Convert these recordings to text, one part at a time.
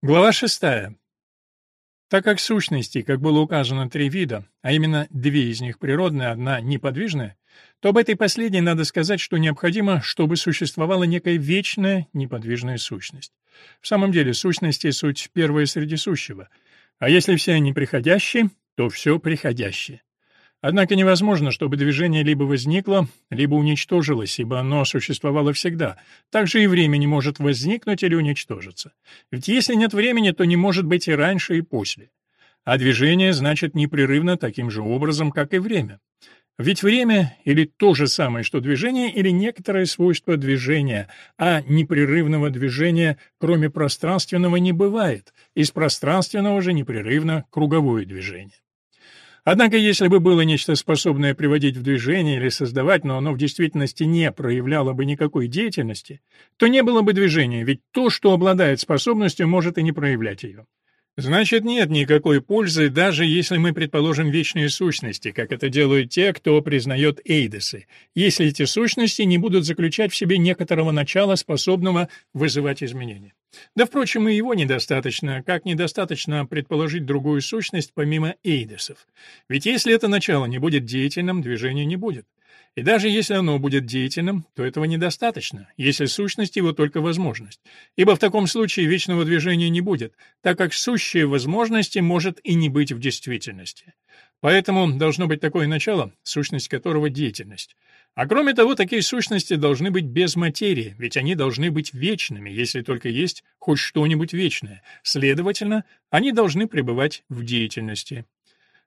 Глава шестая. Так как сущностей, как было указано, три вида, а именно две из них природные, одна неподвижная, то об этой последней надо сказать, что необходимо, чтобы существовала некая вечная неподвижная сущность. В самом деле, сущности — суть первая среди сущего, а если все они приходящие, то все приходящее. Однако невозможно, чтобы движение либо возникло, либо уничтожилось, ибо оно существовало всегда. Также и время не может возникнуть или уничтожиться. Ведь если нет времени, то не может быть и раньше, и после. А движение значит непрерывно таким же образом, как и время. Ведь время или то же самое, что движение, или некоторое свойство движения, а непрерывного движения, кроме пространственного, не бывает, из пространственного же непрерывно круговое движение. Однако, если бы было нечто способное приводить в движение или создавать, но оно в действительности не проявляло бы никакой деятельности, то не было бы движения, ведь то, что обладает способностью, может и не проявлять ее. Значит, нет никакой пользы, даже если мы предположим вечные сущности, как это делают те, кто признает эйдесы, если эти сущности не будут заключать в себе некоторого начала, способного вызывать изменения. Да, впрочем, и его недостаточно, как недостаточно предположить другую сущность помимо эйдесов. Ведь если это начало не будет деятельным, движения не будет. И даже если оно будет деятельным, то этого недостаточно, если сущность его только возможность. Ибо в таком случае вечного движения не будет, так как сущие возможности может и не быть в действительности. Поэтому должно быть такое начало, сущность которого — деятельность. А кроме того, такие сущности должны быть без материи, ведь они должны быть вечными, если только есть хоть что-нибудь вечное. Следовательно, они должны пребывать в деятельности.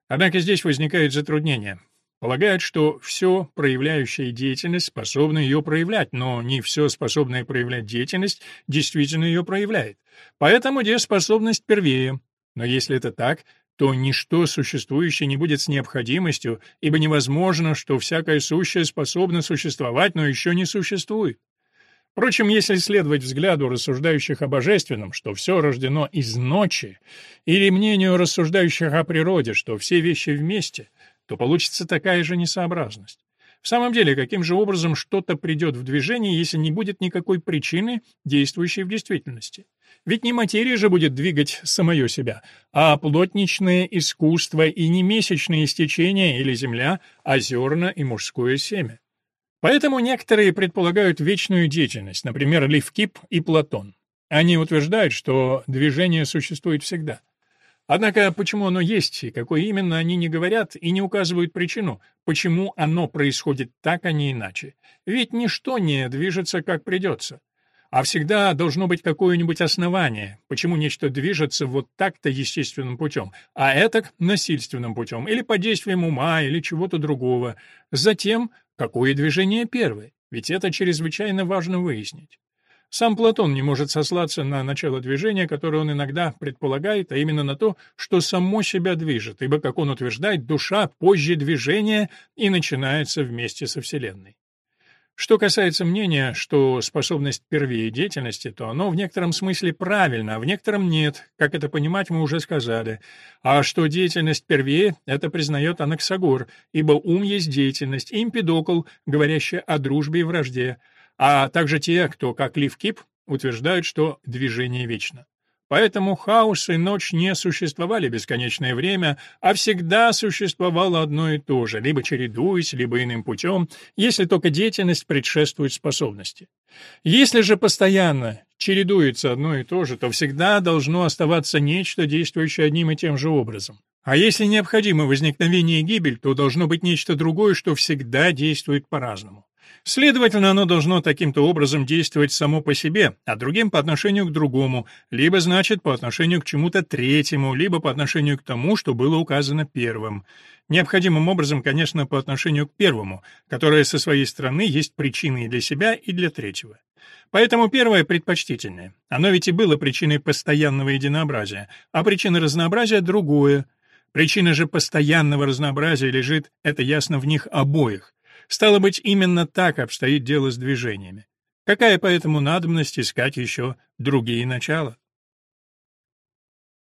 Однако здесь возникает затруднение. Полагают, что все проявляющее деятельность способно ее проявлять, но не все способное проявлять деятельность действительно ее проявляет. Поэтому дееспособность первее. Но если это так, то ничто существующее не будет с необходимостью, ибо невозможно, что всякое сущее способно существовать, но еще не существует. Впрочем, если следовать взгляду рассуждающих о божественном, что все рождено из ночи, или мнению рассуждающих о природе, что все вещи вместе — то получится такая же несообразность. В самом деле, каким же образом что-то придет в движение, если не будет никакой причины, действующей в действительности? Ведь не материя же будет двигать самое себя, а плотничное искусство и не месячные стечения или земля, а зерна и мужское семя. Поэтому некоторые предполагают вечную деятельность, например, Левкип и Платон. Они утверждают, что движение существует всегда. Однако почему оно есть и какое именно, они не говорят и не указывают причину, почему оно происходит так, а не иначе. Ведь ничто не движется, как придется. А всегда должно быть какое-нибудь основание, почему нечто движется вот так-то естественным путем, а это насильственным путем, или под действием ума, или чего-то другого. Затем, какое движение первое, ведь это чрезвычайно важно выяснить. Сам Платон не может сослаться на начало движения, которое он иногда предполагает, а именно на то, что само себя движет, ибо, как он утверждает, душа позже движения и начинается вместе со Вселенной. Что касается мнения, что способность первее деятельности, то оно в некотором смысле правильно, а в некотором нет, как это понимать мы уже сказали. А что деятельность первее, это признает Анаксагор, ибо ум есть деятельность, и Эмпидокл, говорящий о дружбе и вражде, а также те, кто, как Лив Кип, утверждают, что движение вечно. Поэтому хаос и ночь не существовали бесконечное время, а всегда существовало одно и то же, либо чередуясь, либо иным путем, если только деятельность предшествует способности. Если же постоянно чередуется одно и то же, то всегда должно оставаться нечто, действующее одним и тем же образом. А если необходимо возникновение и гибель, то должно быть нечто другое, что всегда действует по-разному. Следовательно, оно должно таким-то образом действовать само по себе, а другим по отношению к другому, либо, значит, по отношению к чему-то третьему, либо по отношению к тому, что было указано первым. Необходимым образом, конечно, по отношению к первому, которое со своей стороны есть причиной для себя и для третьего. Поэтому первое предпочтительное. Оно ведь и было причиной постоянного единообразия, а причина разнообразия — другое. Причина же постоянного разнообразия лежит, это ясно, в них обоих. Стало быть, именно так обстоит дело с движениями. Какая поэтому надобность искать еще другие начала?